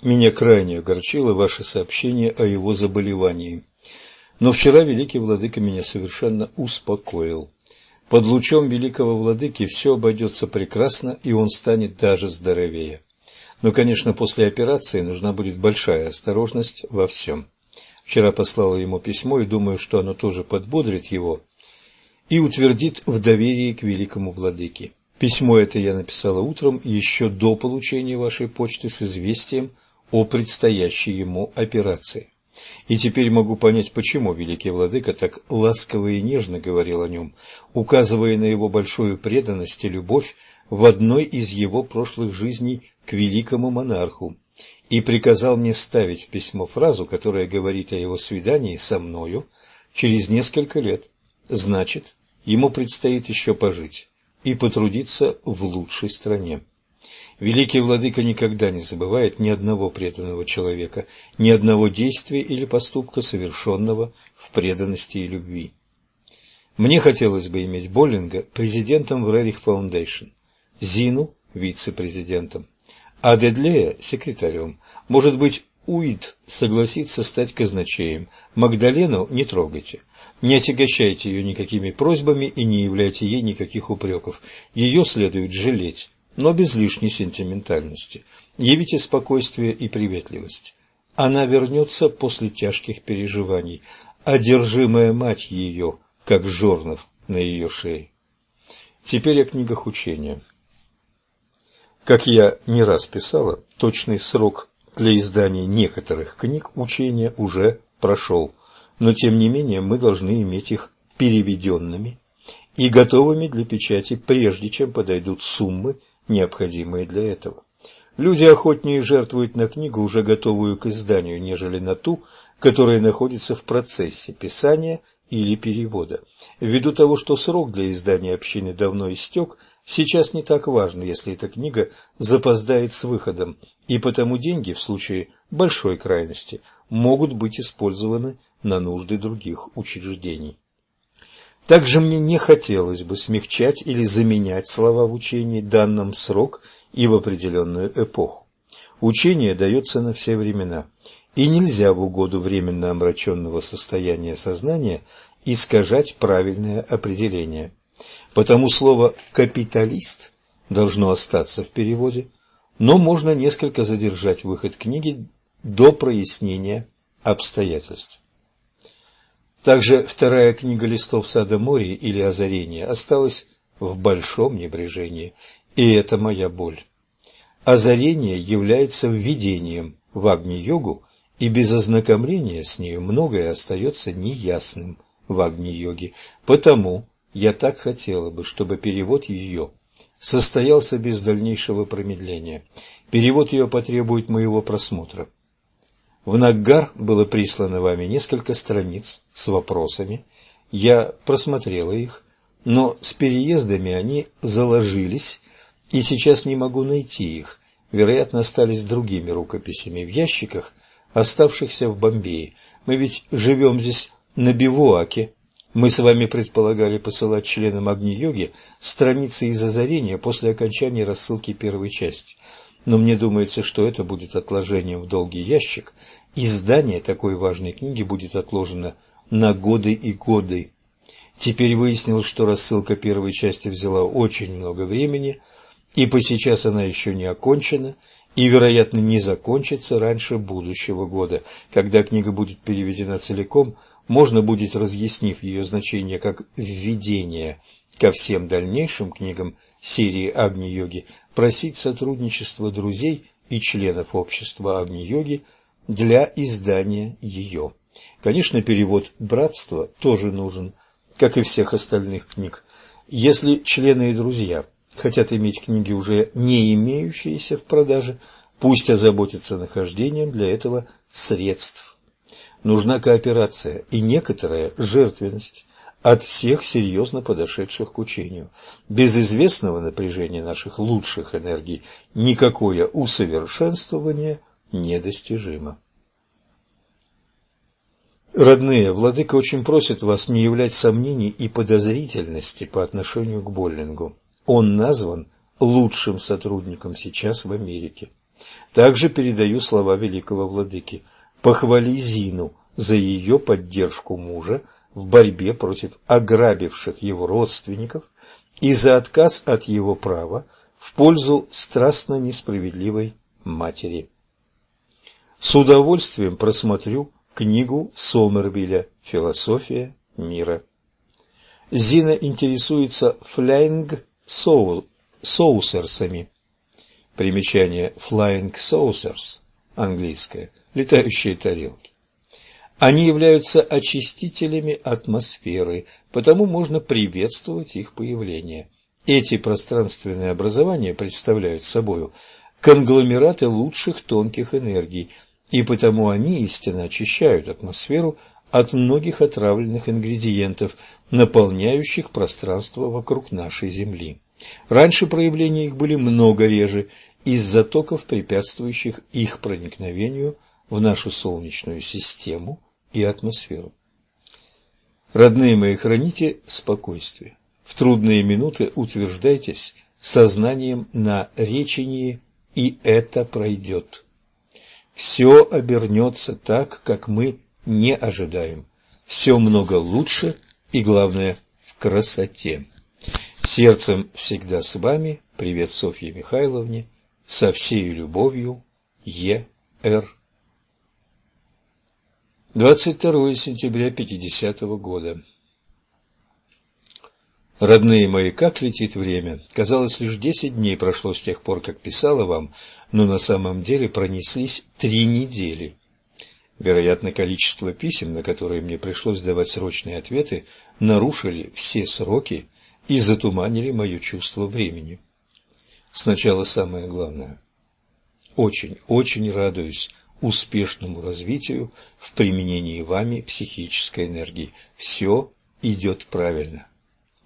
Меня крайне огорчило ваше сообщение о его заболевании. Но вчера великий владыка меня совершенно успокоил. Под лучом великого владыки все обойдется прекрасно, и он станет даже здоровее. Но, конечно, после операции нужна будет большая осторожность во всем. Вчера послала ему письмо и думаю, что оно тоже подбодрит его и утвердит в доверии к великому владыке. Письмо это я написала утром еще до получения вашей почты с известием о предстоящей ему операции. И теперь могу понять, почему великий владыка так ласково и нежно говорил о нем, указывая на его большую преданность и любовь в одной из его прошлых жизней к великому монарху, и приказал мне вставить в письмо фразу, которая говорит о его свидании со мною через несколько лет. Значит, ему предстоит еще пожить и потрудиться в лучшей стране. Великий владыка никогда не забывает ни одного преданного человека, ни одного действия или поступка, совершенного в преданности и любви. Мне хотелось бы иметь Боллинга президентом в Roerich Foundation, Зину вице-президентом, а Дадлея секретарем. Может быть, Уит согласится стать казначеем. Магдалену не трогайте. Не отягощайте ее никакими просьбами и не являйте ей никаких упреков. Ее следует жалеть но без лишней сентиментальности. Явите спокойствие и приветливость. Она вернется после тяжких переживаний, одержимая мать ее, как жорнов на ее шее. Теперь о книгах учения. Как я не раз писала, точный срок для издания некоторых книг учения уже прошел, но тем не менее мы должны иметь их переведенными и готовыми для печати, прежде чем подойдут суммы необходимые для этого. Люди охотнее жертвуют на книгу, уже готовую к изданию, нежели на ту, которая находится в процессе писания или перевода. Ввиду того, что срок для издания общины давно истек, сейчас не так важно, если эта книга запоздает с выходом, и потому деньги в случае большой крайности могут быть использованы на нужды других учреждений. Также мне не хотелось бы смягчать или заменять слова в учении данным срок и в определенную эпоху. Учение дается на все времена, и нельзя в угоду временно омраченного состояния сознания искажать правильное определение. Потому слово «капиталист» должно остаться в переводе, но можно несколько задержать выход книги до прояснения обстоятельств. Также вторая книга листов сада Мории или Озарения осталась в большом небрежении, и это моя боль. Озарение является введением в Агни-йогу, и без ознакомления с нею многое остается неясным в Агни-йоге. Потому я так хотела бы, чтобы перевод ее состоялся без дальнейшего промедления. Перевод ее потребует моего просмотра. В Наггар было прислано вами несколько страниц с вопросами. Я просмотрела их, но с переездами они заложились, и сейчас не могу найти их. Вероятно, остались другими рукописями в ящиках, оставшихся в Бомбее. Мы ведь живем здесь на бивуаке. Мы с вами предполагали посылать членам Агни-йоги страницы из озарения после окончания рассылки первой части. Но мне думается, что это будет отложением в долгий ящик, Издание такой важной книги будет отложено на годы и годы. Теперь выяснилось, что рассылка первой части взяла очень много времени, и по сейчас она еще не окончена, и, вероятно, не закончится раньше будущего года. Когда книга будет переведена целиком, можно будет, разъяснив ее значение как введение ко всем дальнейшим книгам серии Агни-йоги, просить сотрудничества друзей и членов общества Агни-йоги – для издания ее. Конечно, перевод «Братство» тоже нужен, как и всех остальных книг. Если члены и друзья хотят иметь книги, уже не имеющиеся в продаже, пусть озаботятся нахождением для этого средств. Нужна кооперация и некоторая жертвенность от всех серьезно подошедших к учению. Без известного напряжения наших лучших энергий никакое усовершенствование недостижимо. Родные, владыка очень просит вас не являть сомнений и подозрительности по отношению к Боллингу. Он назван лучшим сотрудником сейчас в Америке. Также передаю слова великого владыки. Похвали Зину за ее поддержку мужа в борьбе против ограбивших его родственников и за отказ от его права в пользу страстно несправедливой матери. С удовольствием просмотрю книгу Сомервилля «Философия мира». Зина интересуется фляйнг соусерсами. Примечание flying saucers, английское, летающие тарелки. Они являются очистителями атмосферы, потому можно приветствовать их появление. Эти пространственные образования представляют собой конгломераты лучших тонких энергий, и потому они истинно очищают атмосферу от многих отравленных ингредиентов, наполняющих пространство вокруг нашей Земли. Раньше проявления их были много реже из-за токов, препятствующих их проникновению в нашу Солнечную систему и атмосферу. Родные мои, храните спокойствие. В трудные минуты утверждайтесь сознанием на речении, и это пройдет. Все обернется так, как мы не ожидаем. Все много лучше и, главное, в красоте. Сердцем всегда с вами. Привет Софье Михайловне. Со всей любовью. Е.Р. 22 сентября 50 -го года. Родные мои, как летит время. Казалось, лишь десять дней прошло с тех пор, как писала вам, но на самом деле пронеслись три недели. Вероятно, количество писем, на которые мне пришлось давать срочные ответы, нарушили все сроки и затуманили мое чувство времени. Сначала самое главное. Очень, очень радуюсь успешному развитию в применении вами психической энергии. Все идет правильно.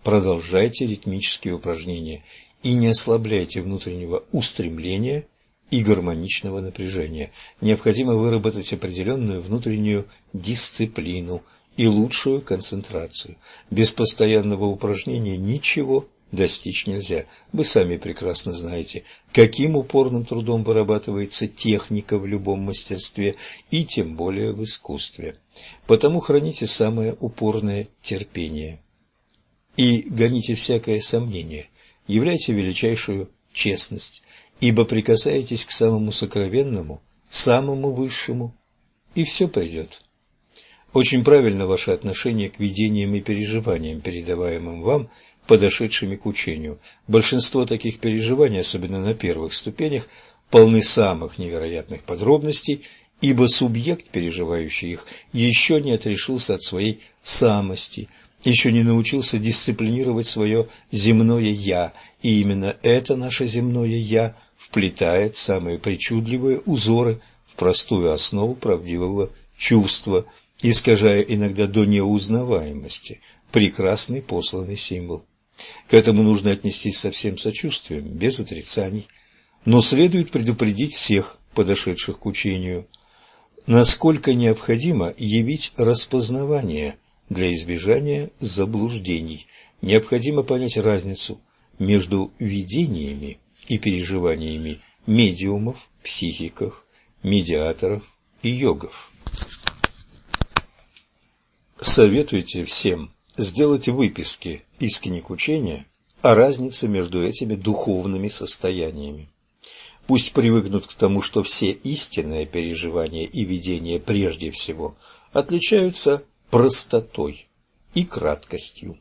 Продолжайте ритмические упражнения и не ослабляйте внутреннего устремления и гармоничного напряжения. Необходимо выработать определенную внутреннюю дисциплину и лучшую концентрацию. Без постоянного упражнения ничего достичь нельзя. Вы сами прекрасно знаете, каким упорным трудом вырабатывается техника в любом мастерстве и тем более в искусстве. Потому храните самое упорное терпение. И гоните всякое сомнение, являйте величайшую честность, ибо прикасаетесь к самому сокровенному, самому высшему, и все придет. Очень правильно ваше отношение к видениям и переживаниям, передаваемым вам подошедшими к учению. Большинство таких переживаний, особенно на первых ступенях, полны самых невероятных подробностей, ибо субъект, переживающий их, еще не отрешился от своей самости, еще не научился дисциплинировать свое земное «я», и именно это наше земное «я» вплетает самые причудливые узоры в простую основу правдивого чувства, искажая иногда до неузнаваемости прекрасный посланный символ. К этому нужно отнестись со всем сочувствием, без отрицаний, но следует предупредить всех, подошедших к учению, насколько необходимо явить распознавание для избежания заблуждений. Необходимо понять разницу между видениями и переживаниями медиумов, психиков, медиаторов и йогов. Советуйте всем сделать выписки из книг учения о разнице между этими духовными состояниями. Пусть привыкнут к тому, что все истинные переживания и видения прежде всего отличаются простотой и краткостью.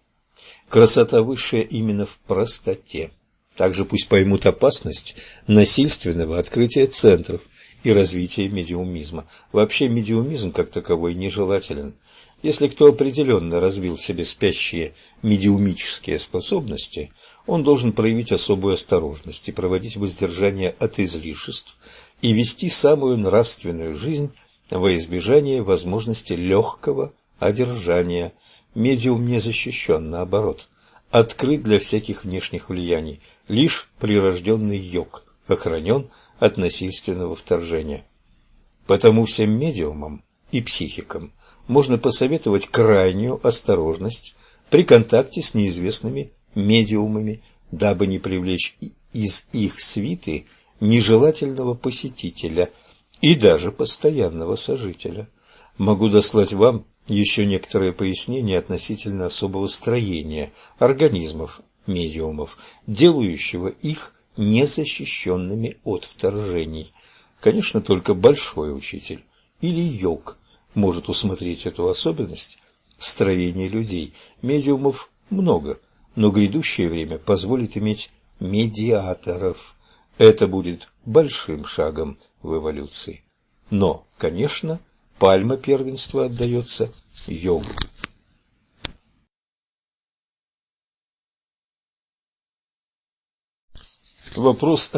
Красота высшая именно в простоте. Также пусть поймут опасность насильственного открытия центров и развития медиумизма. Вообще медиумизм как таковой нежелателен. Если кто определенно развил в себе спящие медиумические способности, он должен проявить особую осторожность и проводить воздержание от излишеств и вести самую нравственную жизнь во избежание возможности легкого одержания. Медиум не защищен, наоборот, открыт для всяких внешних влияний, лишь прирожденный йог охранен от насильственного вторжения. Потому всем медиумам и психикам можно посоветовать крайнюю осторожность при контакте с неизвестными медиумами, дабы не привлечь из их свиты нежелательного посетителя и даже постоянного сожителя. Могу дослать вам еще некоторые пояснения относительно особого строения организмов медиумов, делающего их незащищенными от вторжений. Конечно, только большой учитель или йог может усмотреть эту особенность в строении людей. Медиумов много, но грядущее время позволит иметь медиаторов. Это будет большим шагом в эволюции. Но, конечно, пальма первенства отдается йогу. Вопрос